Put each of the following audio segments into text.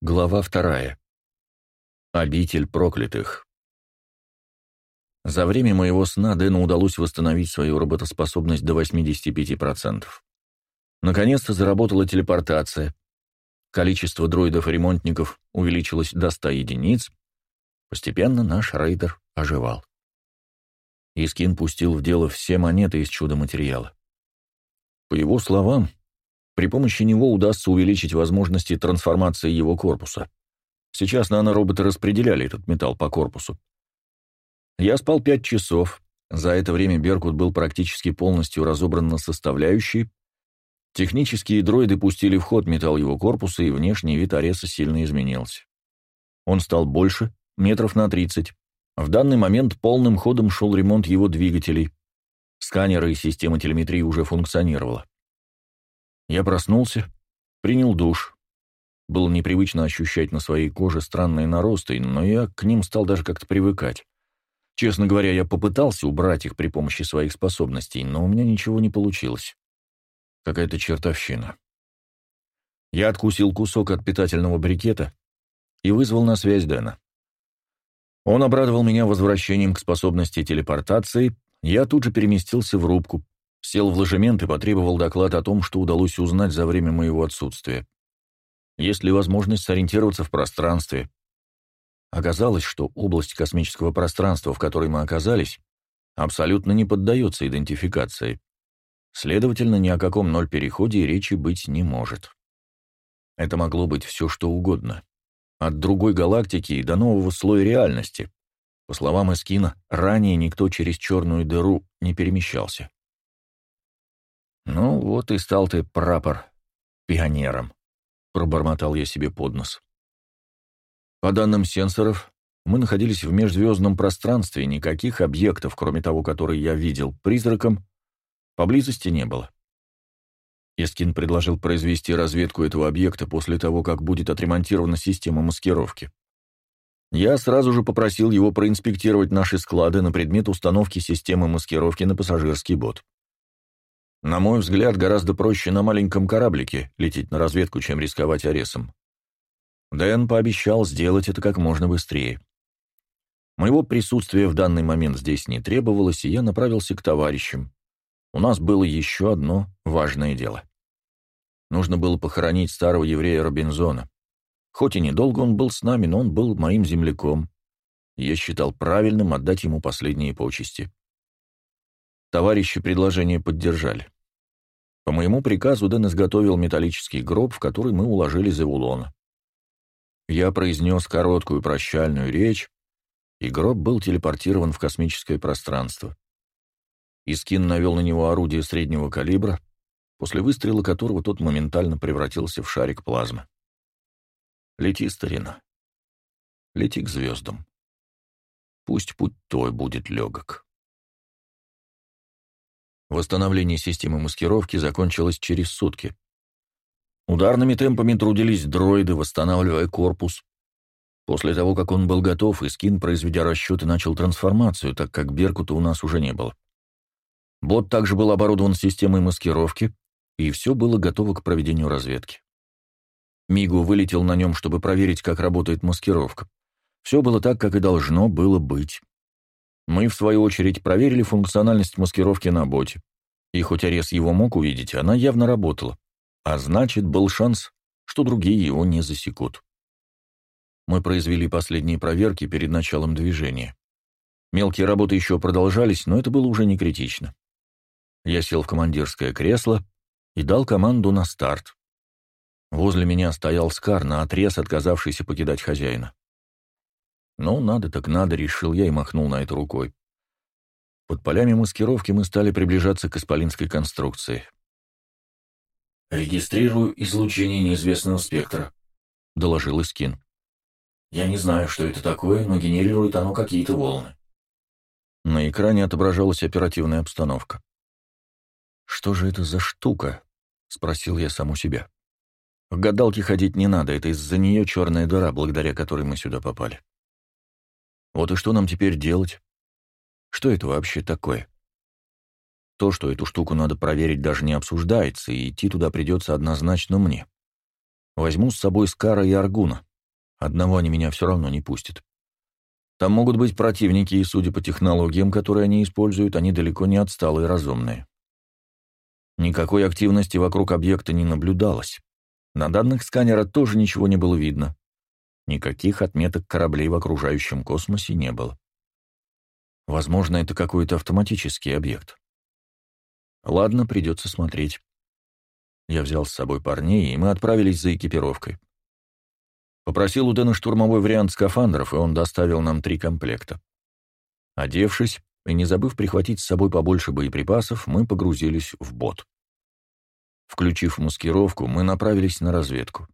Глава вторая. Обитель проклятых. За время моего сна Дэну удалось восстановить свою работоспособность до 85%. Наконец-то заработала телепортация. Количество дроидов-ремонтников увеличилось до 100 единиц. Постепенно наш рейдер оживал. Искин пустил в дело все монеты из чудо-материала. По его словам, при помощи него удастся увеличить возможности трансформации его корпуса. Сейчас нанороботы распределяли этот металл по корпусу. Я спал пять часов. За это время Беркут был практически полностью разобран на составляющие. Технические дроиды пустили в ход металл его корпуса, и внешний вид Ареса сильно изменился. Он стал больше, метров на 30. В данный момент полным ходом шел ремонт его двигателей. Сканеры и система телеметрии уже функционировала. Я проснулся, принял душ. Было непривычно ощущать на своей коже странные наросты, но я к ним стал даже как-то привыкать. Честно говоря, я попытался убрать их при помощи своих способностей, но у меня ничего не получилось. Какая-то чертовщина. Я откусил кусок от питательного брикета и вызвал на связь Дэна. Он обрадовал меня возвращением к способности телепортации, я тут же переместился в рубку, Сел в ложемент и потребовал доклад о том, что удалось узнать за время моего отсутствия. Есть ли возможность сориентироваться в пространстве? Оказалось, что область космического пространства, в которой мы оказались, абсолютно не поддается идентификации. Следовательно, ни о каком ноль-переходе и речи быть не может. Это могло быть все, что угодно. От другой галактики до нового слоя реальности. По словам Эскина, ранее никто через черную дыру не перемещался. «Ну, вот и стал ты, прапор, пионером», — пробормотал я себе под нос. По данным сенсоров, мы находились в межзвездном пространстве, никаких объектов, кроме того, который я видел призраком, поблизости не было. Искин предложил произвести разведку этого объекта после того, как будет отремонтирована система маскировки. Я сразу же попросил его проинспектировать наши склады на предмет установки системы маскировки на пассажирский бот. На мой взгляд, гораздо проще на маленьком кораблике лететь на разведку, чем рисковать Аресом. Дэн пообещал сделать это как можно быстрее. Моего присутствия в данный момент здесь не требовалось, и я направился к товарищам. У нас было еще одно важное дело. Нужно было похоронить старого еврея Робинзона. Хоть и недолго он был с нами, но он был моим земляком. Я считал правильным отдать ему последние почести. Товарищи предложение поддержали. По моему приказу Дэн изготовил металлический гроб, в который мы уложили Зевулона. Я произнес короткую прощальную речь, и гроб был телепортирован в космическое пространство. Искин навел на него орудие среднего калибра, после выстрела которого тот моментально превратился в шарик плазмы. Лети, старина. Лети к звездам. Пусть путь твой будет легок. Восстановление системы маскировки закончилось через сутки. Ударными темпами трудились дроиды, восстанавливая корпус. После того, как он был готов, Искин, произведя расчеты, начал трансформацию, так как Беркута у нас уже не было. Бот также был оборудован системой маскировки, и все было готово к проведению разведки. Мигу вылетел на нем, чтобы проверить, как работает маскировка. Все было так, как и должно было быть. Мы, в свою очередь, проверили функциональность маскировки на боте. И хоть Арес его мог увидеть, она явно работала. А значит, был шанс, что другие его не засекут. Мы произвели последние проверки перед началом движения. Мелкие работы еще продолжались, но это было уже не критично. Я сел в командирское кресло и дал команду на старт. Возле меня стоял Скар, на отрез отказавшийся покидать хозяина. «Ну, надо так надо», — решил я и махнул на это рукой. Под полями маскировки мы стали приближаться к исполинской конструкции. «Регистрирую излучение неизвестного спектра», — доложил Искин. «Я не знаю, что это такое, но генерирует оно какие-то волны». На экране отображалась оперативная обстановка. «Что же это за штука?» — спросил я сам у себя. «К гадалке ходить не надо, это из-за нее черная дыра, благодаря которой мы сюда попали». Вот и что нам теперь делать? Что это вообще такое? То, что эту штуку надо проверить, даже не обсуждается, и идти туда придется однозначно мне. Возьму с собой Скара и Аргуна. Одного они меня все равно не пустят. Там могут быть противники, и, судя по технологиям, которые они используют, они далеко не отсталые и разумные. Никакой активности вокруг объекта не наблюдалось. На данных сканера тоже ничего не было видно. Никаких отметок кораблей в окружающем космосе не было. Возможно, это какой-то автоматический объект. Ладно, придется смотреть. Я взял с собой парней, и мы отправились за экипировкой. Попросил у Дэна штурмовой вариант скафандров, и он доставил нам три комплекта. Одевшись и не забыв прихватить с собой побольше боеприпасов, мы погрузились в бот. Включив маскировку, мы направились на разведку.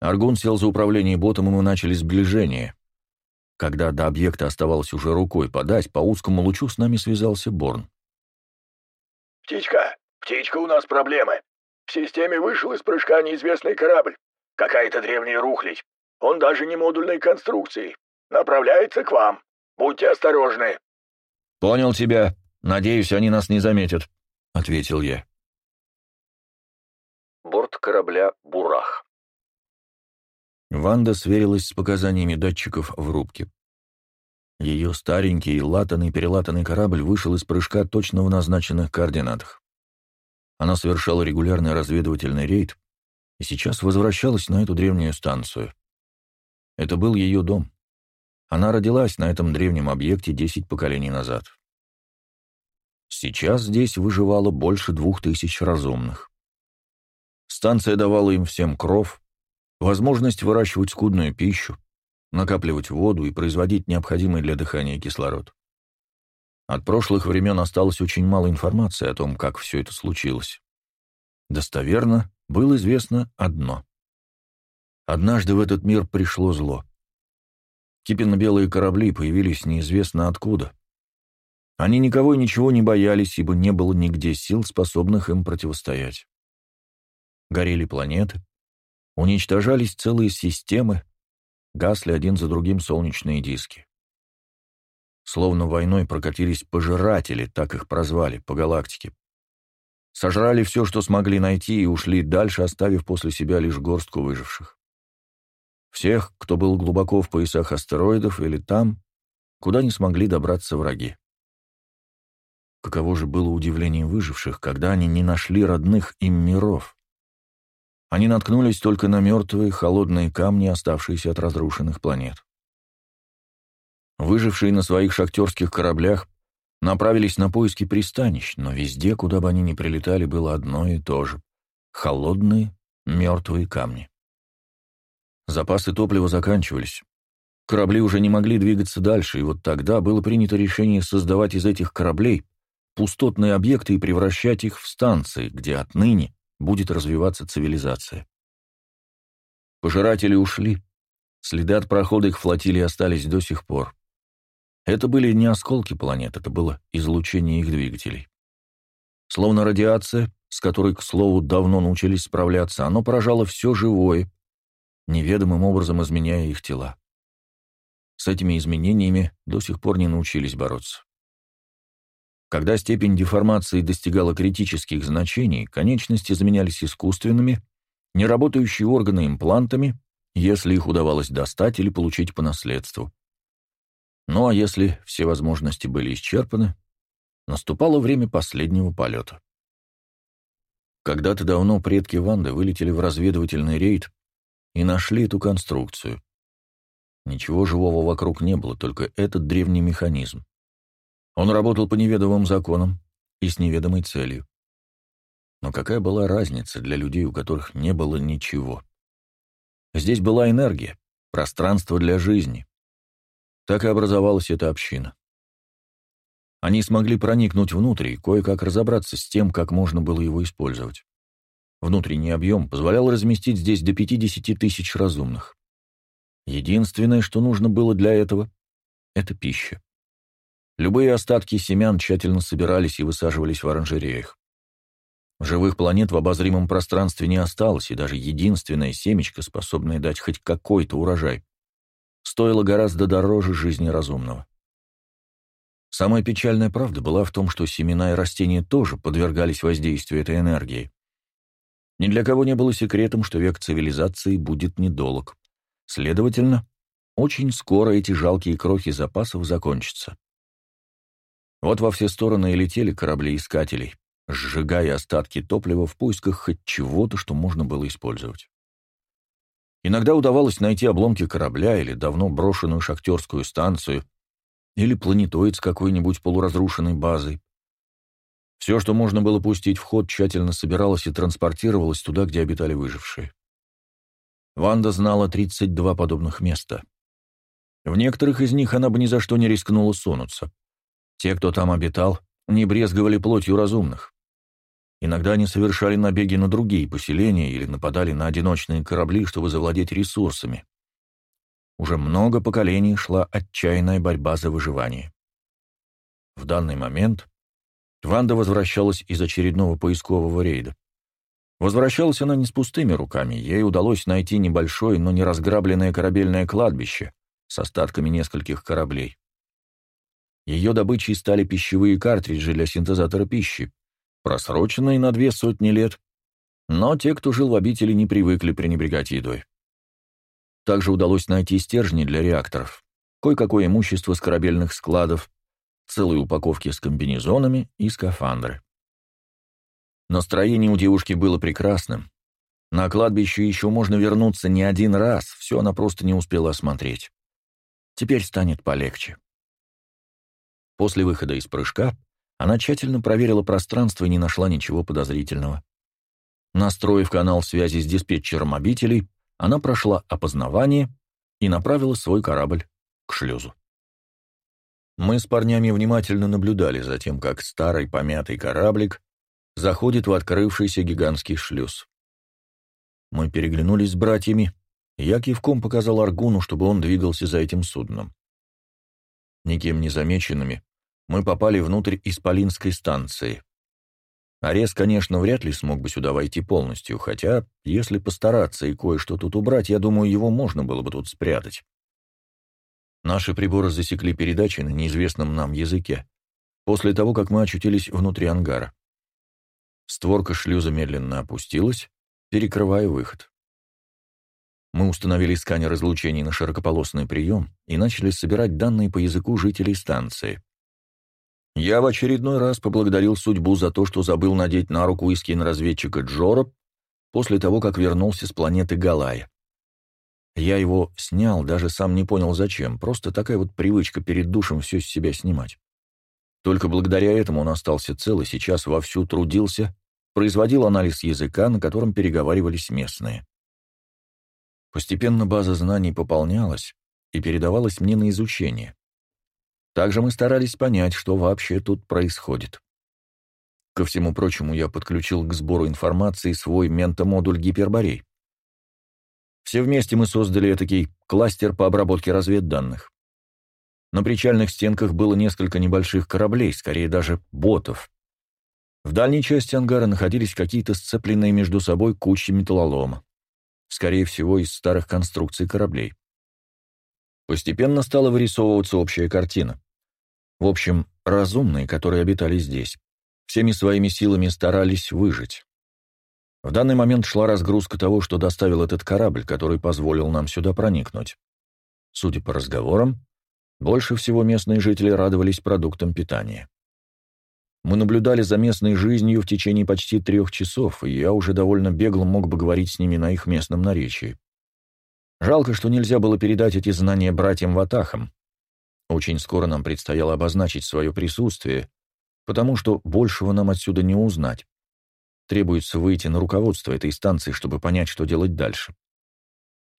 Аргун сел за управление ботом, и мы начали сближение. Когда до объекта оставалось уже рукой подать, по узкому лучу с нами связался Борн. «Птичка, птичка, у нас проблемы. В системе вышел из прыжка неизвестный корабль. Какая-то древняя рухлядь. Он даже не модульной конструкции. Направляется к вам. Будьте осторожны». «Понял тебя. Надеюсь, они нас не заметят», — ответил я. Борт корабля «Бурах». Ванда сверилась с показаниями датчиков в рубке. Ее старенький, латанный-перелатанный корабль вышел из прыжка точно в назначенных координатах. Она совершала регулярный разведывательный рейд и сейчас возвращалась на эту древнюю станцию. Это был ее дом. Она родилась на этом древнем объекте десять поколений назад. Сейчас здесь выживало больше двух тысяч разумных. Станция давала им всем кров, возможность выращивать скудную пищу, накапливать воду и производить необходимый для дыхания кислород. От прошлых времен осталось очень мало информации о том, как все это случилось. Достоверно было известно одно. Однажды в этот мир пришло зло. Кипенно-белые корабли появились неизвестно откуда. Они никого и ничего не боялись, ибо не было нигде сил, способных им противостоять. Горели планеты, Уничтожались целые системы, гасли один за другим солнечные диски. Словно войной прокатились пожиратели, так их прозвали, по галактике. Сожрали все, что смогли найти, и ушли дальше, оставив после себя лишь горстку выживших. Всех, кто был глубоко в поясах астероидов или там, куда не смогли добраться враги. Каково же было удивление выживших, когда они не нашли родных им миров. Они наткнулись только на мертвые, холодные камни, оставшиеся от разрушенных планет. Выжившие на своих шахтерских кораблях направились на поиски пристанищ, но везде, куда бы они ни прилетали, было одно и то же — холодные, мертвые камни. Запасы топлива заканчивались. Корабли уже не могли двигаться дальше, и вот тогда было принято решение создавать из этих кораблей пустотные объекты и превращать их в станции, где отныне будет развиваться цивилизация. Пожиратели ушли. Следы от прохода их флотилии остались до сих пор. Это были не осколки планет, это было излучение их двигателей. Словно радиация, с которой, к слову, давно научились справляться, оно поражало все живое, неведомым образом изменяя их тела. С этими изменениями до сих пор не научились бороться. Когда степень деформации достигала критических значений, конечности заменялись искусственными, неработающие органы имплантами, если их удавалось достать или получить по наследству. Ну а если все возможности были исчерпаны, наступало время последнего полета. Когда-то давно предки Ванды вылетели в разведывательный рейд и нашли эту конструкцию. Ничего живого вокруг не было, только этот древний механизм. Он работал по неведомым законам и с неведомой целью. Но какая была разница для людей, у которых не было ничего? Здесь была энергия, пространство для жизни. Так и образовалась эта община. Они смогли проникнуть внутрь и кое-как разобраться с тем, как можно было его использовать. Внутренний объем позволял разместить здесь до 50 тысяч разумных. Единственное, что нужно было для этого — это пища. Любые остатки семян тщательно собирались и высаживались в оранжереях. Живых планет в обозримом пространстве не осталось, и даже единственная семечко, способная дать хоть какой-то урожай, стоило гораздо дороже жизни разумного. Самая печальная правда была в том, что семена и растения тоже подвергались воздействию этой энергии. Ни для кого не было секретом, что век цивилизации будет недолг. Следовательно, очень скоро эти жалкие крохи запасов закончатся. Вот во все стороны и летели корабли-искателей, сжигая остатки топлива в поисках хоть чего-то, что можно было использовать. Иногда удавалось найти обломки корабля или давно брошенную шахтерскую станцию, или планетоид с какой-нибудь полуразрушенной базой. Все, что можно было пустить в ход, тщательно собиралось и транспортировалось туда, где обитали выжившие. Ванда знала 32 подобных места. В некоторых из них она бы ни за что не рискнула сунуться. Те, кто там обитал, не брезговали плотью разумных. Иногда они совершали набеги на другие поселения или нападали на одиночные корабли, чтобы завладеть ресурсами. Уже много поколений шла отчаянная борьба за выживание. В данный момент Ванда возвращалась из очередного поискового рейда. Возвращалась она не с пустыми руками, ей удалось найти небольшое, но не разграбленное корабельное кладбище с остатками нескольких кораблей. Ее добычей стали пищевые картриджи для синтезатора пищи, просроченные на две сотни лет, но те, кто жил в обители, не привыкли пренебрегать едой. Также удалось найти стержни для реакторов, кое-какое имущество с корабельных складов, целые упаковки с комбинезонами и скафандры. Настроение у девушки было прекрасным. На кладбище еще можно вернуться не один раз, все она просто не успела осмотреть. Теперь станет полегче. После выхода из прыжка она тщательно проверила пространство и не нашла ничего подозрительного. Настроив канал связи с диспетчером обителей, она прошла опознавание и направила свой корабль к шлюзу. Мы с парнями внимательно наблюдали за тем, как старый помятый кораблик заходит в открывшийся гигантский шлюз. Мы переглянулись с братьями, я кивком показал Аргуну, чтобы он двигался за этим судном. Никем не замеченными, мы попали внутрь Исполинской станции. Арес, конечно, вряд ли смог бы сюда войти полностью, хотя, если постараться и кое-что тут убрать, я думаю, его можно было бы тут спрятать. Наши приборы засекли передачи на неизвестном нам языке, после того, как мы очутились внутри ангара. Створка шлюза медленно опустилась, перекрывая выход. Мы установили сканер излучений на широкополосный прием и начали собирать данные по языку жителей станции. Я в очередной раз поблагодарил судьбу за то, что забыл надеть на руку искин-разведчика Джора после того, как вернулся с планеты Галая. Я его снял, даже сам не понял зачем, просто такая вот привычка перед душем все с себя снимать. Только благодаря этому он остался цел и сейчас вовсю трудился, производил анализ языка, на котором переговаривались местные. Постепенно база знаний пополнялась и передавалась мне на изучение. Также мы старались понять, что вообще тут происходит. Ко всему прочему, я подключил к сбору информации свой ментомодуль Гиперборей. Все вместе мы создали этакий кластер по обработке разведданных. На причальных стенках было несколько небольших кораблей, скорее даже ботов. В дальней части ангара находились какие-то сцепленные между собой кучи металлолома. Скорее всего, из старых конструкций кораблей. Постепенно стала вырисовываться общая картина. В общем, разумные, которые обитали здесь, всеми своими силами старались выжить. В данный момент шла разгрузка того, что доставил этот корабль, который позволил нам сюда проникнуть. Судя по разговорам, больше всего местные жители радовались продуктам питания. Мы наблюдали за местной жизнью в течение почти трех часов, и я уже довольно бегло мог бы говорить с ними на их местном наречии. Жалко, что нельзя было передать эти знания братьям Ватахам. Очень скоро нам предстояло обозначить свое присутствие, потому что большего нам отсюда не узнать. Требуется выйти на руководство этой станции, чтобы понять, что делать дальше.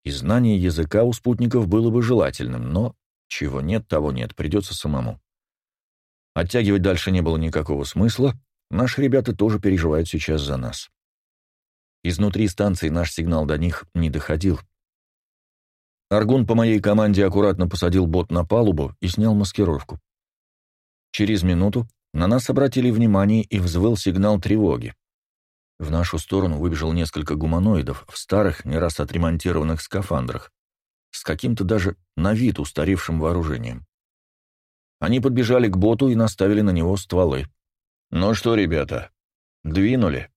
И знание языка у спутников было бы желательным, но чего нет, того нет, придется самому. Оттягивать дальше не было никакого смысла, наши ребята тоже переживают сейчас за нас. Изнутри станции наш сигнал до них не доходил. Аргун по моей команде аккуратно посадил бот на палубу и снял маскировку. Через минуту на нас обратили внимание и взвыл сигнал тревоги. В нашу сторону выбежал несколько гуманоидов в старых, не раз отремонтированных скафандрах, с каким-то даже на вид устаревшим вооружением. Они подбежали к боту и наставили на него стволы. «Ну что, ребята, двинули.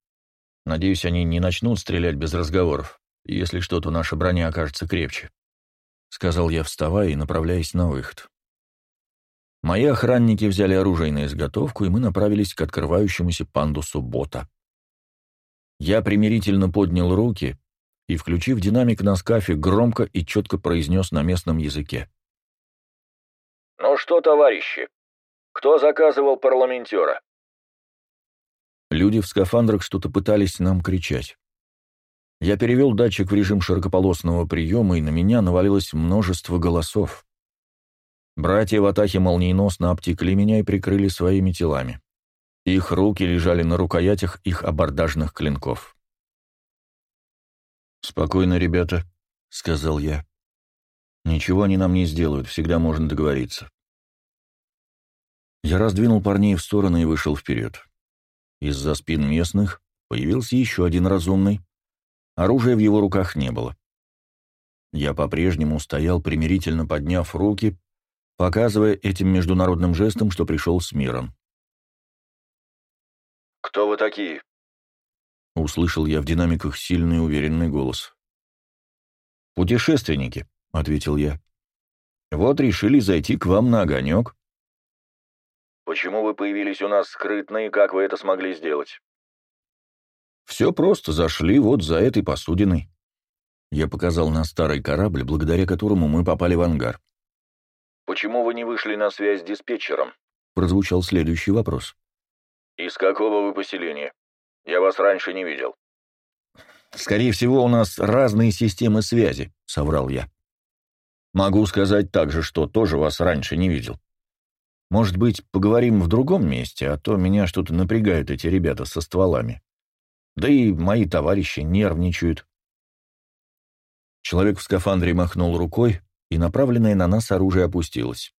Надеюсь, они не начнут стрелять без разговоров. Если что, то наша броня окажется крепче». Сказал я, вставая и направляясь на выход. Мои охранники взяли оружие на изготовку, и мы направились к открывающемуся пандусу бота. Я примирительно поднял руки и, включив динамик на скафе, громко и четко произнес на местном языке. «Ну что, товарищи, кто заказывал парламентера?» Люди в скафандрах что-то пытались нам кричать. Я перевел датчик в режим широкополосного приема, и на меня навалилось множество голосов. Братья в атаке молниеносно обтекли меня и прикрыли своими телами. Их руки лежали на рукоятях их абордажных клинков. «Спокойно, ребята», — сказал я. «Ничего они нам не сделают, всегда можно договориться». Я раздвинул парней в стороны и вышел вперед. Из-за спин местных появился еще один разумный. Оружия в его руках не было. Я по-прежнему стоял, примирительно подняв руки, показывая этим международным жестом, что пришел с миром. «Кто вы такие?» Услышал я в динамиках сильный уверенный голос. «Путешественники», — ответил я. «Вот решили зайти к вам на огонек». «Почему вы появились у нас скрытно и как вы это смогли сделать?» «Все просто, зашли вот за этой посудиной». Я показал на старый корабль, благодаря которому мы попали в ангар. «Почему вы не вышли на связь с диспетчером?» Прозвучал следующий вопрос. «Из какого вы поселения? Я вас раньше не видел». «Скорее всего, у нас разные системы связи», — соврал я. «Могу сказать также, что тоже вас раньше не видел. Может быть, поговорим в другом месте, а то меня что-то напрягают эти ребята со стволами. Да и мои товарищи нервничают». Человек в скафандре махнул рукой, и направленное на нас оружие опустилось.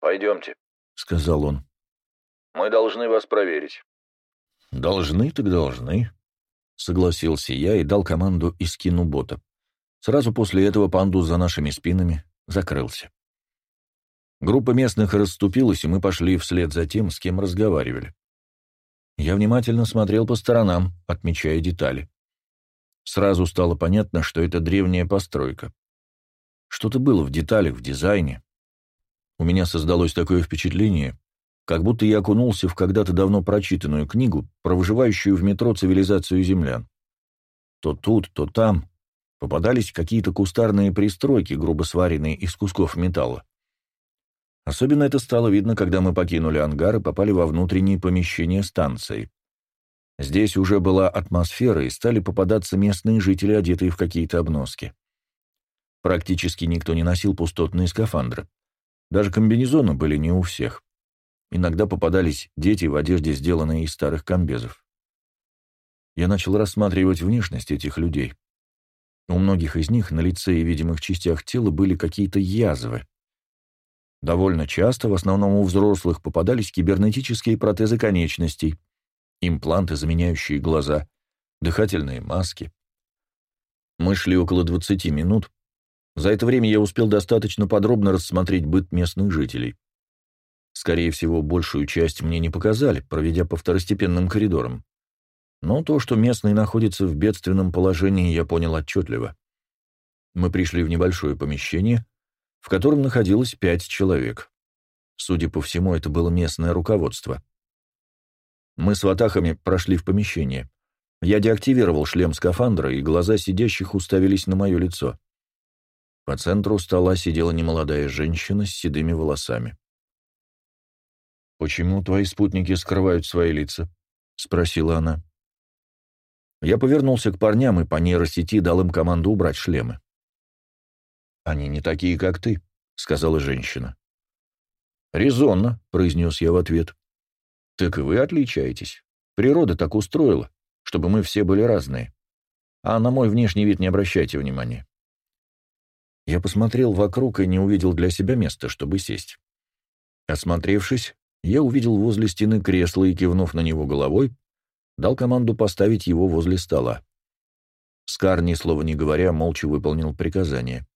«Пойдемте», — сказал он. «Мы должны вас проверить». «Должны так должны», — согласился я и дал команду и скину бота. Сразу после этого пандус за нашими спинами закрылся. Группа местных расступилась, и мы пошли вслед за тем, с кем разговаривали. Я внимательно смотрел по сторонам, отмечая детали. Сразу стало понятно, что это древняя постройка. Что-то было в деталях, в дизайне. У меня создалось такое впечатление, как будто я окунулся в когда-то давно прочитанную книгу про выживающую в метро цивилизацию землян. То тут, то там попадались какие-то кустарные пристройки, грубо сваренные из кусков металла. Особенно это стало видно, когда мы покинули ангар и попали во внутренние помещения станции. Здесь уже была атмосфера, и стали попадаться местные жители, одетые в какие-то обноски. Практически никто не носил пустотные скафандры. Даже комбинезоны были не у всех. Иногда попадались дети в одежде, сделанной из старых комбезов. Я начал рассматривать внешность этих людей. У многих из них на лице и видимых частях тела были какие-то язвы. Довольно часто, в основном у взрослых, попадались кибернетические протезы конечностей, импланты, заменяющие глаза, дыхательные маски. Мы шли около 20 минут, за это время я успел достаточно подробно рассмотреть быт местных жителей. Скорее всего, большую часть мне не показали, проведя по второстепенным коридорам. Но то, что местные находятся в бедственном положении, я понял отчетливо. Мы пришли в небольшое помещение, в котором находилось пять человек. Судя по всему, это было местное руководство. Мы с ватахами прошли в помещение. Я деактивировал шлем скафандра, и глаза сидящих уставились на мое лицо. По центру стола сидела немолодая женщина с седыми волосами. «Почему твои спутники скрывают свои лица?» — спросила она. Я повернулся к парням и по нейросети дал им команду убрать шлемы. «Они не такие, как ты», — сказала женщина. «Резонно», — произнес я в ответ. «Так и вы отличаетесь. Природа так устроила, чтобы мы все были разные. А на мой внешний вид не обращайте внимания». Я посмотрел вокруг и не увидел для себя места, чтобы сесть. Осмотревшись, я увидел возле стены кресло и, кивнув на него головой, дал команду поставить его возле стола. Скар, ни слова не говоря, молча выполнил приказание.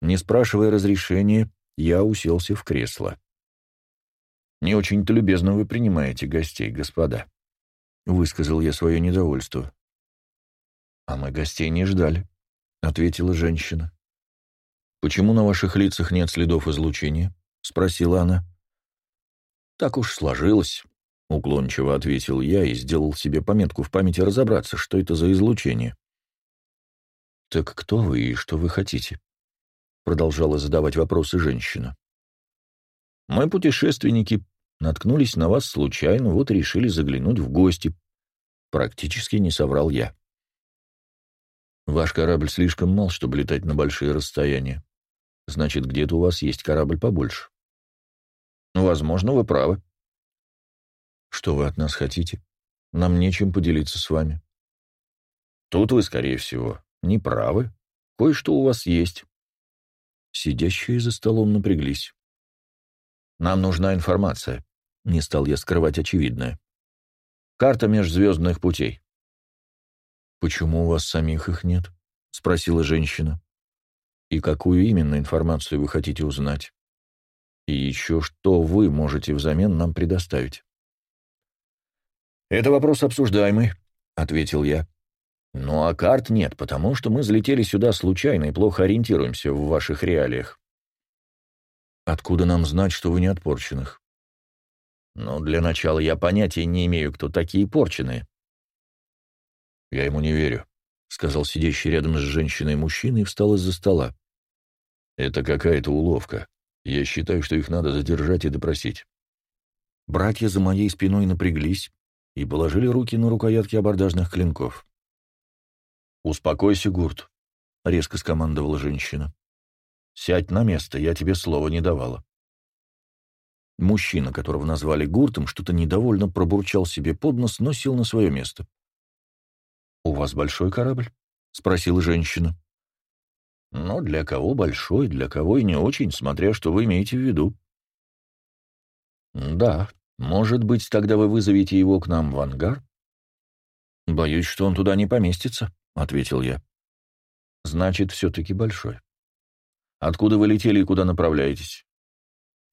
Не спрашивая разрешения, я уселся в кресло. «Не очень-то любезно вы принимаете гостей, господа», — высказал я свое недовольство. «А мы гостей не ждали», — ответила женщина. «Почему на ваших лицах нет следов излучения?» — спросила она. «Так уж сложилось», — уклончиво ответил я и сделал себе пометку в памяти разобраться, что это за излучение. «Так кто вы и что вы хотите?» — продолжала задавать вопросы женщина. «Мы путешественники, наткнулись на вас случайно, вот решили заглянуть в гости». Практически не соврал я. «Ваш корабль слишком мал, чтобы летать на большие расстояния. Значит, где-то у вас есть корабль побольше». «Возможно, вы правы». «Что вы от нас хотите? Нам нечем поделиться с вами». «Тут вы, скорее всего, не правы. Кое-что у вас есть». Сидящие за столом напряглись. «Нам нужна информация», — не стал я скрывать очевидное. «Карта межзвездных путей». «Почему у вас самих их нет?» — спросила женщина. «И какую именно информацию вы хотите узнать? И еще что вы можете взамен нам предоставить?» «Это вопрос обсуждаемый», — ответил я. «Ну а карт нет, потому что мы залетели сюда случайно и плохо ориентируемся в ваших реалиях». «Откуда нам знать, что вы не от порченных?» «Ну, для начала я понятия не имею, кто такие порченые». «Я ему не верю», — сказал сидящий рядом с женщиной мужчина и встал из-за стола. «Это какая-то уловка. Я считаю, что их надо задержать и допросить». Братья за моей спиной напряглись и положили руки на рукоятки абордажных клинков. «Успокойся, Гурт», — резко скомандовала женщина. «Сядь на место, я тебе слова не давала». Мужчина, которого назвали Гуртом, что-то недовольно пробурчал себе под нос, но сел на свое место. «У вас большой корабль?» — спросила женщина. «Ну, для кого большой, для кого и не очень, смотря что вы имеете в виду». «Да, может быть, тогда вы вызовете его к нам в ангар?» «Боюсь, что он туда не поместится», — ответил я. «Значит, все-таки большой. Откуда вы летели и куда направляетесь?»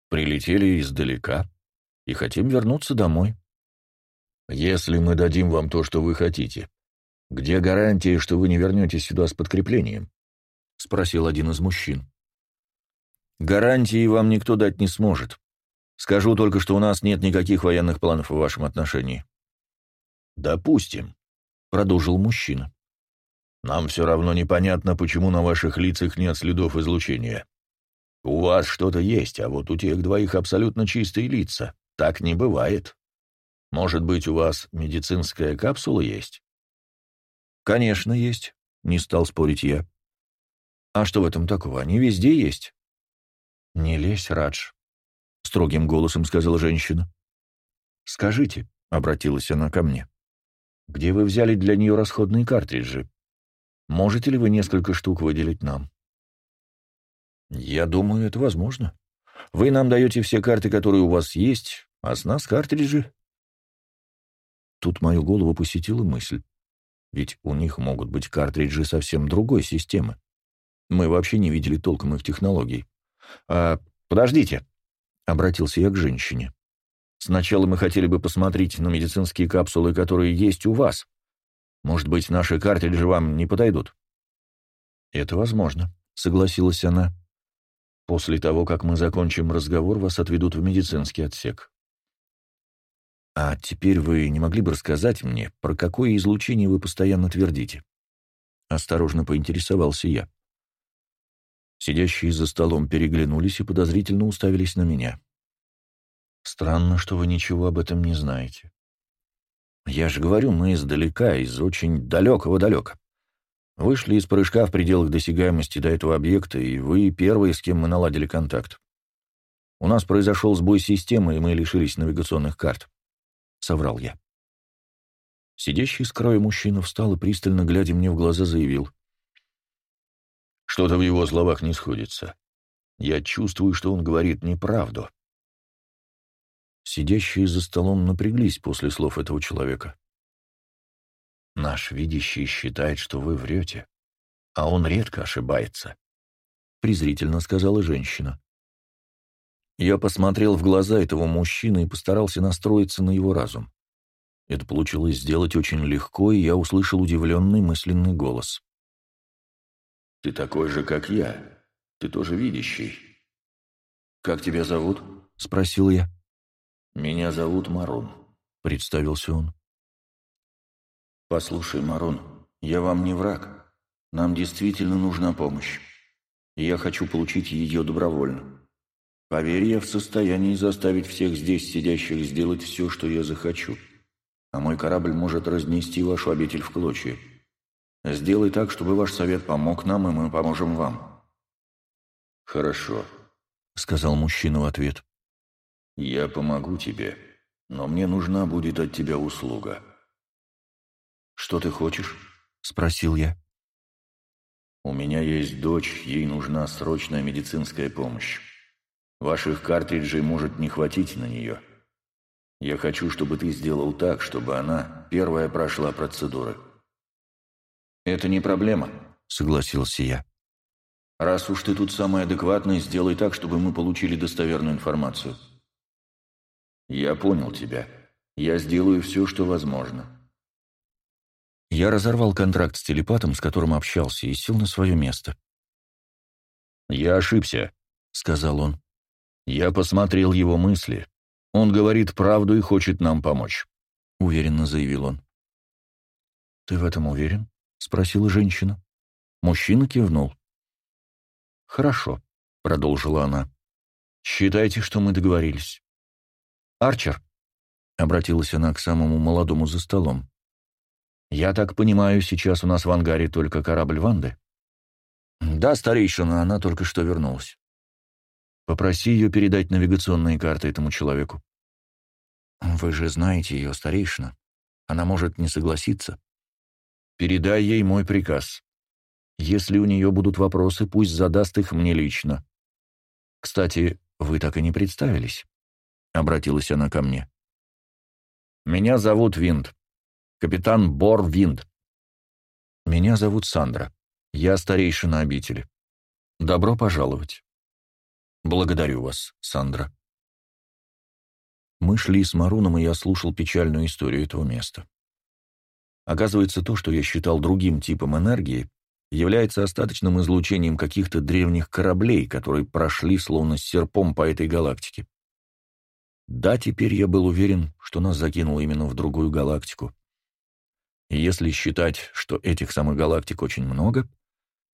«Прилетели издалека и хотим вернуться домой». «Если мы дадим вам то, что вы хотите, где гарантия, что вы не вернетесь сюда с подкреплением?» — спросил один из мужчин. «Гарантии вам никто дать не сможет. Скажу только, что у нас нет никаких военных планов в вашем отношении». «Допустим», — продолжил мужчина. «Нам все равно непонятно, почему на ваших лицах нет следов излучения. У вас что-то есть, а вот у тех двоих абсолютно чистые лица. Так не бывает. Может быть, у вас медицинская капсула есть?» «Конечно, есть», — не стал спорить я. «А что в этом такого? Они везде есть». «Не лезь, Радж», — строгим голосом сказала женщина. «Скажите», — обратилась она ко мне, — «где вы взяли для нее расходные картриджи? Можете ли вы несколько штук выделить нам?» «Я думаю, это возможно. Вы нам даете все карты, которые у вас есть, а с нас картриджи». Тут мою голову посетила мысль. Ведь у них могут быть картриджи совсем другой системы. Мы вообще не видели толком их технологий. А, подождите, обратился я к женщине. Сначала мы хотели бы посмотреть на медицинские капсулы, которые есть у вас. Может быть, наши картриджи вам не подойдут? Это возможно, согласилась она. После того, как мы закончим разговор, вас отведут в медицинский отсек. А теперь вы не могли бы рассказать мне, про какое излучение вы постоянно твердите? Осторожно поинтересовался я. Сидящие за столом переглянулись и подозрительно уставились на меня. Странно, что вы ничего об этом не знаете. Я же говорю, мы издалека, из очень далекого-далека. Вышли из прыжка в пределах досягаемости до этого объекта, и вы первые, с кем мы наладили контакт. У нас произошел сбой системы, и мы лишились навигационных карт. Соврал я. Сидящий с краю мужчина встал и, пристально глядя мне в глаза, заявил. Что-то в его словах не сходится. Я чувствую, что он говорит неправду. Сидящие за столом напряглись после слов этого человека. Наш видящий считает, что вы врете, а он редко ошибается, — презрительно сказала женщина. Я посмотрел в глаза этого мужчины и постарался настроиться на его разум. Это получилось сделать очень легко, и я услышал удивленный мысленный голос. Ты такой же, как я. Ты тоже видящий. Как тебя зовут? Спросил я. Меня зовут Марун, представился он. Послушай, Марун, я вам не враг. Нам действительно нужна помощь. Я хочу получить ее добровольно. Поверь, я в состоянии заставить всех здесь сидящих сделать все, что я захочу. А мой корабль может разнести вашу обитель в клочья. Сделай так, чтобы ваш совет помог нам, и мы поможем вам». «Хорошо», — сказал мужчина в ответ. «Я помогу тебе, но мне нужна будет от тебя услуга». «Что ты хочешь?» — спросил я. «У меня есть дочь, ей нужна срочная медицинская помощь. Ваших картриджей может не хватить на нее. Я хочу, чтобы ты сделал так, чтобы она первая прошла процедуры». «Это не проблема», — согласился я. «Раз уж ты тут самый адекватный, сделай так, чтобы мы получили достоверную информацию». «Я понял тебя. Я сделаю все, что возможно». Я разорвал контракт с телепатом, с которым общался, и сел на свое место. «Я ошибся», — сказал он. «Я посмотрел его мысли. Он говорит правду и хочет нам помочь», — уверенно заявил он. «Ты в этом уверен?» — спросила женщина. Мужчина кивнул. «Хорошо», — продолжила она. «Считайте, что мы договорились». «Арчер», — обратилась она к самому молодому за столом. «Я так понимаю, сейчас у нас в ангаре только корабль Ванды?» «Да, старейшина, она только что вернулась». «Попроси ее передать навигационные карты этому человеку». «Вы же знаете ее, старейшина. Она может не согласиться». Передай ей мой приказ. Если у нее будут вопросы, пусть задаст их мне лично. Кстати, вы так и не представились. Обратилась она ко мне. Меня зовут Винд. Капитан Бор Винд. Меня зовут Сандра. Я старейшина обители. Добро пожаловать. Благодарю вас, Сандра. Мы шли с Маруном, и я слушал печальную историю этого места. Оказывается, то, что я считал другим типом энергии, является остаточным излучением каких-то древних кораблей, которые прошли словно серпом по этой галактике. Да, теперь я был уверен, что нас закинуло именно в другую галактику. И если считать, что этих самых галактик очень много,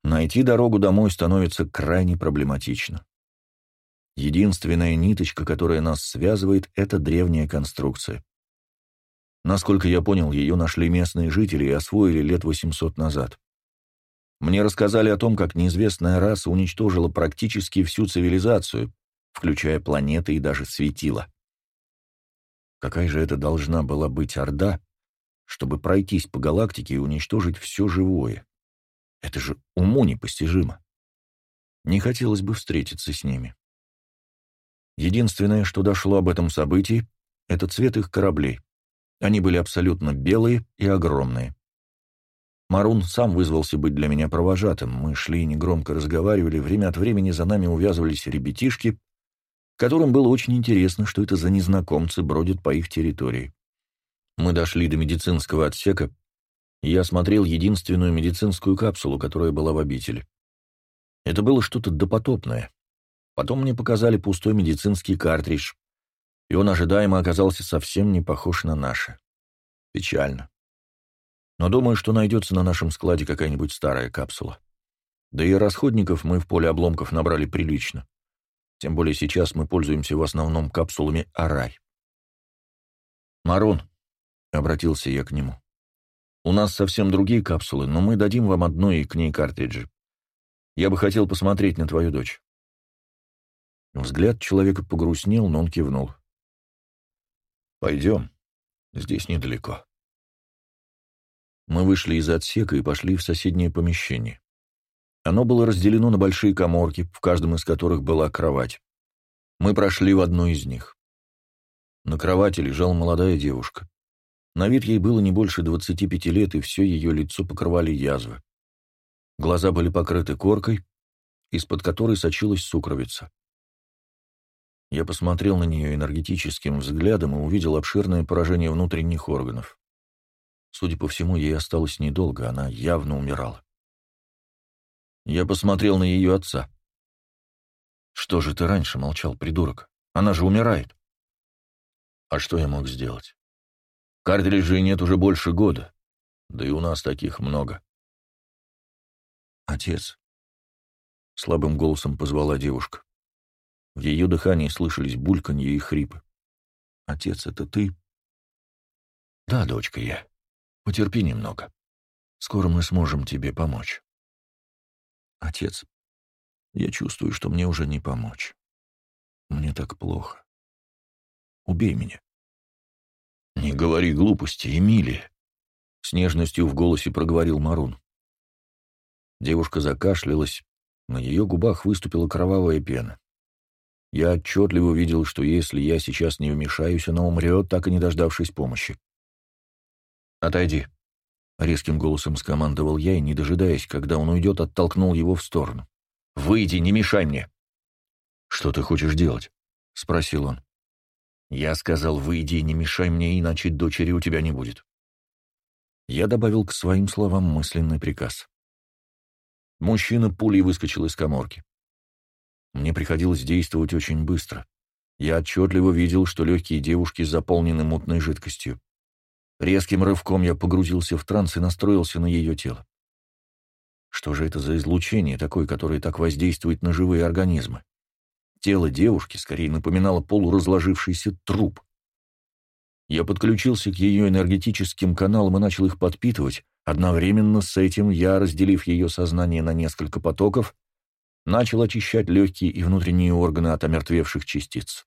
найти дорогу домой становится крайне проблематично. Единственная ниточка, которая нас связывает, — это древняя конструкция. Насколько я понял, ее нашли местные жители и освоили лет 800 назад. Мне рассказали о том, как неизвестная раса уничтожила практически всю цивилизацию, включая планеты и даже светила. Какая же это должна была быть Орда, чтобы пройтись по галактике и уничтожить все живое? Это же уму непостижимо. Не хотелось бы встретиться с ними. Единственное, что дошло об этом событии, это цвет их кораблей. Они были абсолютно белые и огромные. Марун сам вызвался быть для меня провожатым. Мы шли и негромко разговаривали, время от времени за нами увязывались ребятишки, которым было очень интересно, что это за незнакомцы бродят по их территории. Мы дошли до медицинского отсека, и я осмотрел единственную медицинскую капсулу, которая была в обители. Это было что-то допотопное. Потом мне показали пустой медицинский картридж, и он ожидаемо оказался совсем не похож на наши. Печально. Но думаю, что найдется на нашем складе какая-нибудь старая капсула. Да и расходников мы в поле обломков набрали прилично. Тем более сейчас мы пользуемся в основном капсулами Арай. «Марон», — обратился я к нему, — «у нас совсем другие капсулы, но мы дадим вам одну и к ней картриджи. Я бы хотел посмотреть на твою дочь». Взгляд человека погрустнел, но он кивнул. «Пойдем. Здесь недалеко». Мы вышли из отсека и пошли в соседнее помещение. Оно было разделено на большие коморки, в каждом из которых была кровать. Мы прошли в одну из них. На кровати лежала молодая девушка. На вид ей было не больше 25 лет, и все ее лицо покрывали язвы. Глаза были покрыты коркой, из-под которой сочилась сукровица. Я посмотрел на нее энергетическим взглядом и увидел обширное поражение внутренних органов. Судя по всему, ей осталось недолго, она явно умирала. Я посмотрел на ее отца. Что же ты раньше молчал, придурок? Она же умирает. А что я мог сделать? Картриджей нет уже больше года. Да и у нас таких много. Отец. Слабым голосом позвала девушка. В ее дыхании слышались бульканье и хрипы. «Отец, это ты?» «Да, дочка, я. Потерпи немного. Скоро мы сможем тебе помочь». «Отец, я чувствую, что мне уже не помочь. Мне так плохо. Убей меня». «Не говори глупости, Эмилия», — с нежностью в голосе проговорил Марун. Девушка закашлялась, на ее губах выступила кровавая пена. Я отчетливо видел, что если я сейчас не вмешаюсь, она умрет, так и не дождавшись помощи. «Отойди», — резким голосом скомандовал я и, не дожидаясь, когда он уйдет, оттолкнул его в сторону. «Выйди, не мешай мне!» «Что ты хочешь делать?» — спросил он. Я сказал, выйди не мешай мне, иначе дочери у тебя не будет. Я добавил к своим словам мысленный приказ. Мужчина пулей выскочил из коморки. Мне приходилось действовать очень быстро. Я отчетливо видел, что легкие девушки заполнены мутной жидкостью. Резким рывком я погрузился в транс и настроился на ее тело. Что же это за излучение такое, которое так воздействует на живые организмы? Тело девушки скорее напоминало полуразложившийся труп. Я подключился к ее энергетическим каналам и начал их подпитывать. Одновременно с этим я, разделив ее сознание на несколько потоков, начал очищать легкие и внутренние органы от омертвевших частиц.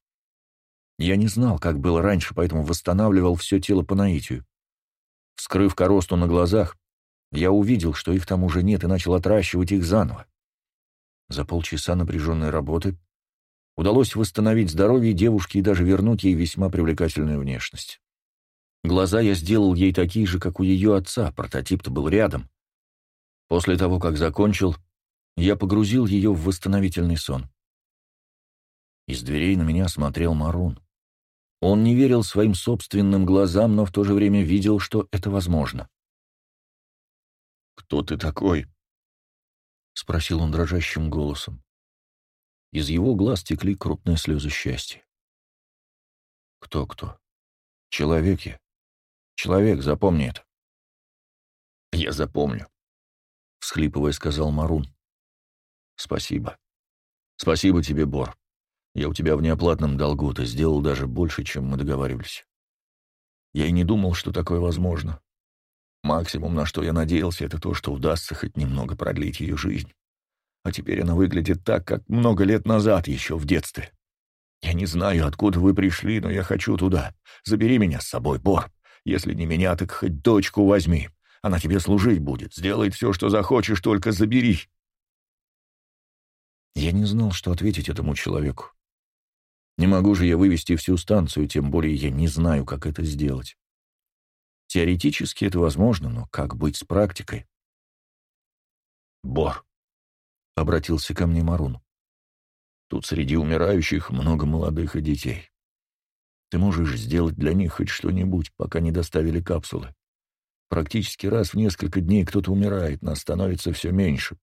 Я не знал, как было раньше, поэтому восстанавливал все тело по наитию. Вскрыв коросту на глазах, я увидел, что их там уже нет, и начал отращивать их заново. За полчаса напряженной работы удалось восстановить здоровье девушки и даже вернуть ей весьма привлекательную внешность. Глаза я сделал ей такие же, как у ее отца, прототип-то был рядом. После того, как закончил, я погрузил ее в восстановительный сон. Из дверей на меня смотрел Марун. Он не верил своим собственным глазам, но в то же время видел, что это возможно. «Кто ты такой?» — спросил он дрожащим голосом. Из его глаз текли крупные слезы счастья. «Кто-кто? Человек я. Человек, запомни это». «Я запомню», — всхлипывая сказал Марун. Спасибо. Спасибо тебе, Бор. Я у тебя в неоплатном долгу, ты сделал даже больше, чем мы договаривались. Я и не думал, что такое возможно. Максимум, на что я надеялся, это то, что удастся хоть немного продлить ее жизнь. А теперь она выглядит так, как много лет назад, еще в детстве. Я не знаю, откуда вы пришли, но я хочу туда. Забери меня с собой, Бор. Если не меня, так хоть дочку возьми. Она тебе служить будет. Сделает все, что захочешь, только забери. Я не знал, что ответить этому человеку. Не могу же я вывести всю станцию, тем более я не знаю, как это сделать. Теоретически это возможно, но как быть с практикой? «Бор», — обратился ко мне Марун, — «тут среди умирающих много молодых и детей. Ты можешь сделать для них хоть что-нибудь, пока не доставили капсулы. Практически раз в несколько дней кто-то умирает, нас становится все меньше.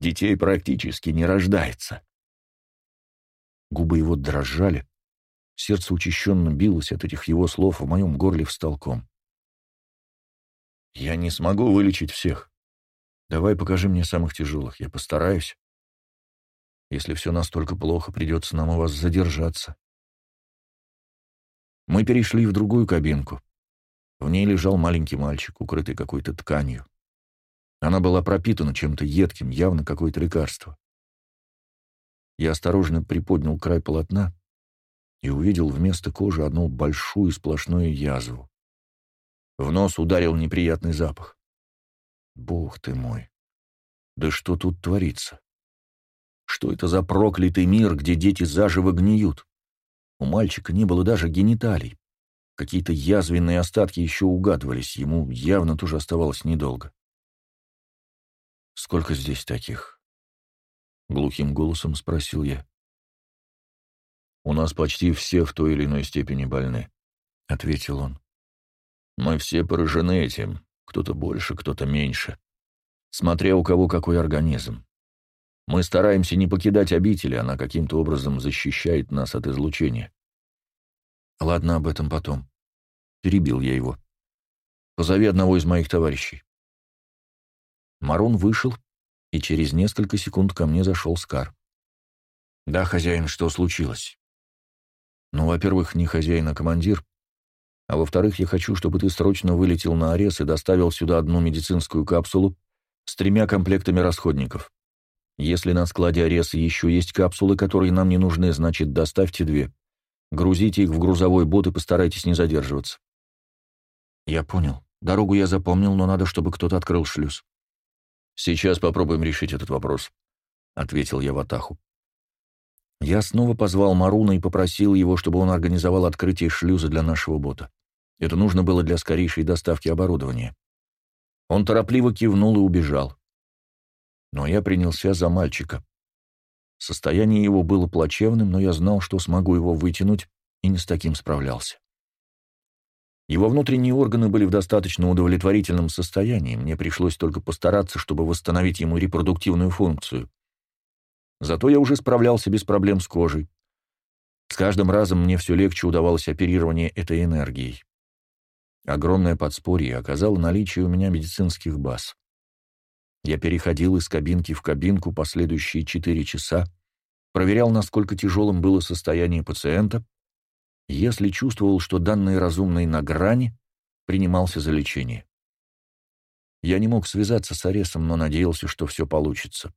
Детей практически не рождается. Губы его дрожали, сердце учащенно билось от этих его слов в моем горле встолком. «Я не смогу вылечить всех. Давай покажи мне самых тяжелых, я постараюсь. Если все настолько плохо, придется нам у вас задержаться». Мы перешли в другую кабинку. В ней лежал маленький мальчик, укрытый какой-то тканью. Она была пропитана чем-то едким, явно какое-то лекарство. Я осторожно приподнял край полотна и увидел вместо кожи одну большую сплошную язву. В нос ударил неприятный запах. Бог ты мой! Да что тут творится? Что это за проклятый мир, где дети заживо гниют? У мальчика не было даже гениталий. Какие-то язвенные остатки еще угадывались, ему явно тоже оставалось недолго. «Сколько здесь таких?» Глухим голосом спросил я. «У нас почти все в той или иной степени больны», — ответил он. «Мы все поражены этим, кто-то больше, кто-то меньше, смотря у кого какой организм. Мы стараемся не покидать обители, она каким-то образом защищает нас от излучения. Ладно, об этом потом. Перебил я его. Позови одного из моих товарищей. Марон вышел, и через несколько секунд ко мне зашел Скар. «Да, хозяин, что случилось?» «Ну, во-первых, не хозяин, а командир. А во-вторых, я хочу, чтобы ты срочно вылетел на Арес и доставил сюда одну медицинскую капсулу с тремя комплектами расходников. Если на складе Ареса еще есть капсулы, которые нам не нужны, значит, доставьте две. Грузите их в грузовой бот и постарайтесь не задерживаться». «Я понял. Дорогу я запомнил, но надо, чтобы кто-то открыл шлюз». «Сейчас попробуем решить этот вопрос», — ответил я Ватаху. Я снова позвал Маруна и попросил его, чтобы он организовал открытие шлюза для нашего бота. Это нужно было для скорейшей доставки оборудования. Он торопливо кивнул и убежал. Но я принялся за мальчика. Состояние его было плачевным, но я знал, что смогу его вытянуть, и не с таким справлялся. Его внутренние органы были в достаточно удовлетворительном состоянии, мне пришлось только постараться, чтобы восстановить ему репродуктивную функцию. Зато я уже справлялся без проблем с кожей. С каждым разом мне все легче удавалось оперирование этой энергией. Огромное подспорье оказало наличие у меня медицинских баз. Я переходил из кабинки в кабинку последующие четыре часа, проверял, насколько тяжелым было состояние пациента, если чувствовал, что данный разумный на грани, принимался за лечение. Я не мог связаться с Аресом, но надеялся, что все получится.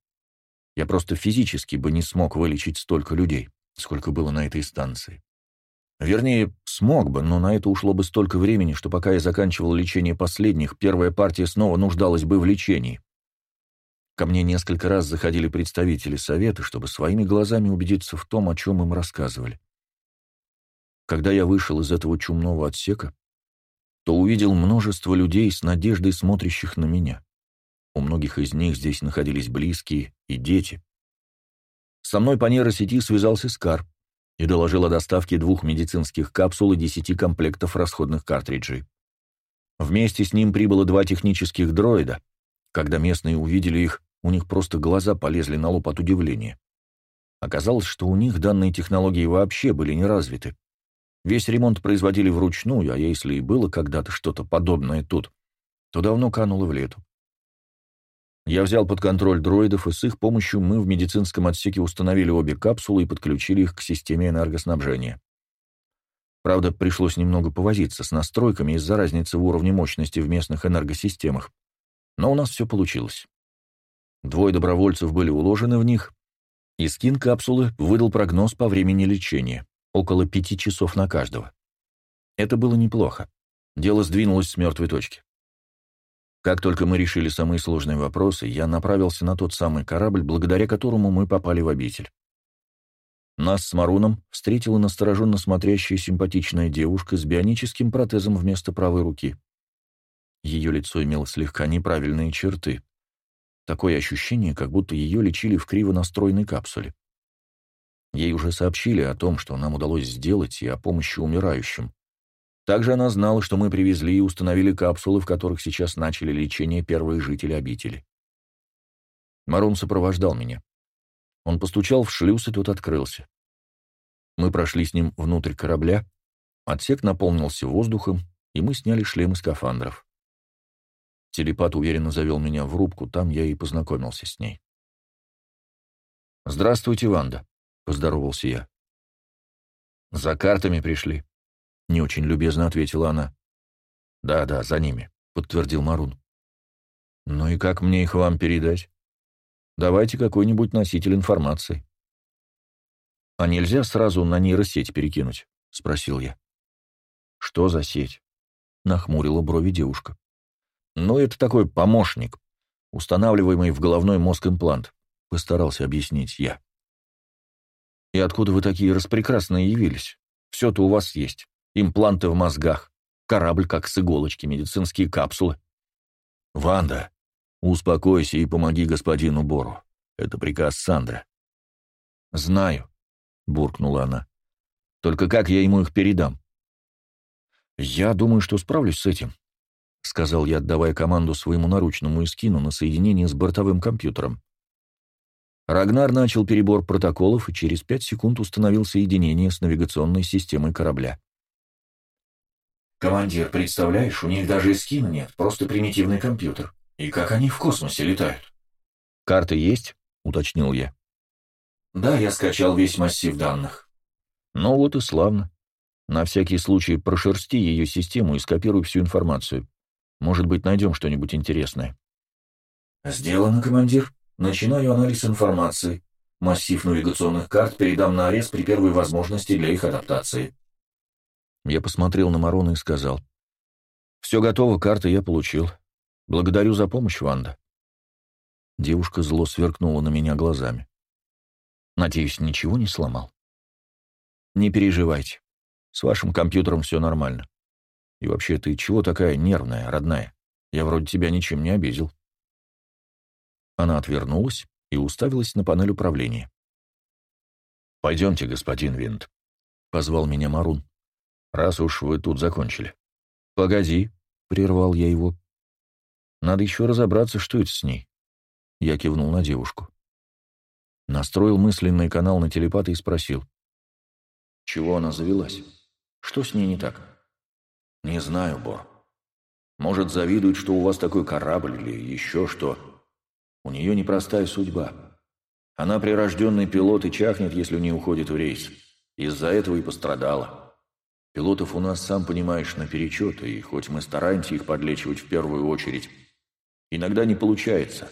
Я просто физически бы не смог вылечить столько людей, сколько было на этой станции. Вернее, смог бы, но на это ушло бы столько времени, что пока я заканчивал лечение последних, первая партия снова нуждалась бы в лечении. Ко мне несколько раз заходили представители совета, чтобы своими глазами убедиться в том, о чем им рассказывали. Когда я вышел из этого чумного отсека, то увидел множество людей с надеждой смотрящих на меня. У многих из них здесь находились близкие и дети. Со мной по нейросети связался Скар и доложил о доставке двух медицинских капсул и десяти комплектов расходных картриджей. Вместе с ним прибыло два технических дроида. Когда местные увидели их, у них просто глаза полезли на лоб от удивления. Оказалось, что у них данные технологии вообще были не развиты. Весь ремонт производили вручную, а если и было когда-то что-то подобное тут, то давно кануло в лету. Я взял под контроль дроидов, и с их помощью мы в медицинском отсеке установили обе капсулы и подключили их к системе энергоснабжения. Правда, пришлось немного повозиться с настройками из-за разницы в уровне мощности в местных энергосистемах. Но у нас все получилось. Двое добровольцев были уложены в них, и скин капсулы выдал прогноз по времени лечения около пяти часов на каждого. Это было неплохо. Дело сдвинулось с мертвой точки. Как только мы решили самые сложные вопросы, я направился на тот самый корабль, благодаря которому мы попали в обитель. Нас с Маруном встретила настороженно смотрящая симпатичная девушка с бионическим протезом вместо правой руки. Ее лицо имело слегка неправильные черты. Такое ощущение, как будто ее лечили в криво настроенной капсуле. Ей уже сообщили о том, что нам удалось сделать, и о помощи умирающим. Также она знала, что мы привезли и установили капсулы, в которых сейчас начали лечение первые жители обители. Марон сопровождал меня. Он постучал в шлюз, и тот открылся. Мы прошли с ним внутрь корабля, отсек наполнился воздухом, и мы сняли шлемы скафандров. Телепат уверенно завел меня в рубку, там я и познакомился с ней. «Здравствуйте, Ванда», поздоровался я. «За картами пришли», — не очень любезно ответила она. «Да-да, за ними», — подтвердил Марун. «Ну и как мне их вам передать? Давайте какой-нибудь носитель информации». «А нельзя сразу на нейросеть перекинуть?» — спросил я. «Что за сеть?» — нахмурила брови девушка. «Ну, это такой помощник, устанавливаемый в головной мозг имплант», — постарался объяснить я. И откуда вы такие распрекрасные явились? Все-то у вас есть. Импланты в мозгах, корабль как с иголочки, медицинские капсулы. Ванда, успокойся и помоги господину Бору. Это приказ Сандра. Знаю, буркнула она. Только как я ему их передам? Я думаю, что справлюсь с этим, сказал я, отдавая команду своему наручному эскину на соединение с бортовым компьютером. Рагнар начал перебор протоколов и через пять секунд установил соединение с навигационной системой корабля. «Командир, представляешь, у них даже эскина нет, просто примитивный компьютер. И как они в космосе летают?» «Карты есть?» — уточнил я. «Да, я скачал весь массив данных». «Ну вот и славно. На всякий случай прошерсти ее систему и скопируй всю информацию. Может быть, найдем что-нибудь интересное». «Сделано, командир. Начинаю анализ информации. Массив навигационных карт передам на арест при первой возможности для их адаптации». Я посмотрел на Марона и сказал. «Все готово, карты я получил. Благодарю за помощь, Ванда». Девушка зло сверкнула на меня глазами. «Надеюсь, ничего не сломал?» «Не переживайте. С вашим компьютером все нормально. И вообще, ты чего такая нервная, родная? Я вроде тебя ничем не обидел». Она отвернулась и уставилась на панель управления. «Пойдемте, господин Винт», — позвал меня Марун раз уж вы тут закончили. Погоди, прервал я его. Надо еще разобраться, что это с ней. Я кивнул на девушку. Настроил мысленный канал на телепата и спросил. Чего она завелась? Что с ней не так? Не знаю, Бор. Может, завидует, что у вас такой корабль или еще что. У нее непростая судьба. Она прирожденный пилот и чахнет, если не уходит в рейс. Из-за этого и пострадала. Пилотов у нас, сам понимаешь, наперечет, и хоть мы стараемся их подлечивать в первую очередь, иногда не получается.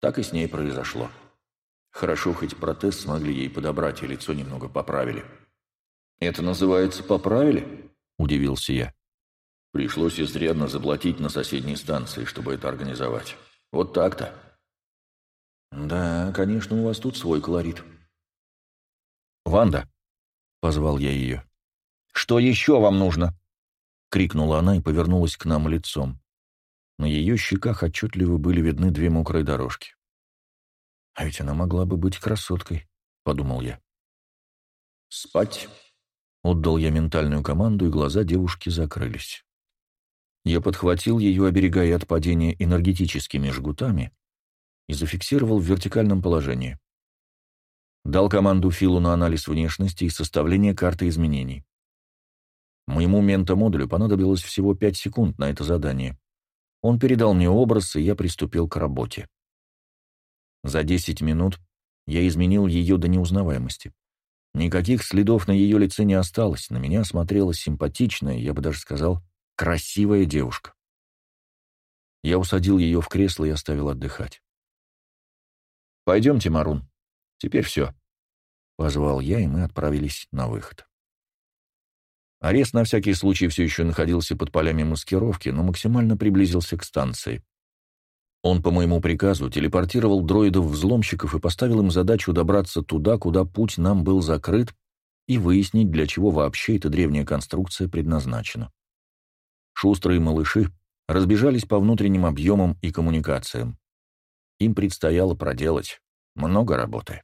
Так и с ней произошло. Хорошо, хоть протез смогли ей подобрать, и лицо немного поправили. «Это называется поправили?» – удивился я. Пришлось изрядно заплатить на соседней станции, чтобы это организовать. Вот так-то. Да, конечно, у вас тут свой колорит. «Ванда», — позвал я ее. «Что еще вам нужно?» — крикнула она и повернулась к нам лицом. На ее щеках отчетливо были видны две мокрые дорожки. «А ведь она могла бы быть красоткой», — подумал я. «Спать!» — отдал я ментальную команду, и глаза девушки закрылись. Я подхватил ее, оберегая от падения энергетическими жгутами, и зафиксировал в вертикальном положении. Дал команду Филу на анализ внешности и составление карты изменений. Моему ментомодулю понадобилось всего 5 секунд на это задание. Он передал мне образ, и я приступил к работе. За 10 минут я изменил ее до неузнаваемости. Никаких следов на ее лице не осталось, на меня смотрела симпатичная, я бы даже сказал, красивая девушка. Я усадил ее в кресло и оставил отдыхать. «Пойдемте, Марун. Теперь все», — позвал я, и мы отправились на выход. Арест на всякий случай все еще находился под полями маскировки, но максимально приблизился к станции. Он по моему приказу телепортировал дроидов-взломщиков и поставил им задачу добраться туда, куда путь нам был закрыт, и выяснить, для чего вообще эта древняя конструкция предназначена. Шустрые малыши разбежались по внутренним объемам и коммуникациям. Им предстояло проделать много работы.